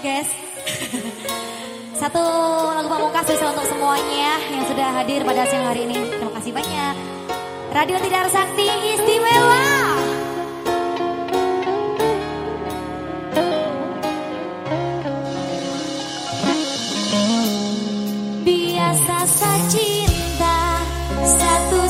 guys. Satu lagu pamungkas bisa untuk semuanya yang sudah hadir pada siang hari ini. Terima kasih banyak. Radio Tidar Sakti istimewa. Biasa saja. cinta satu.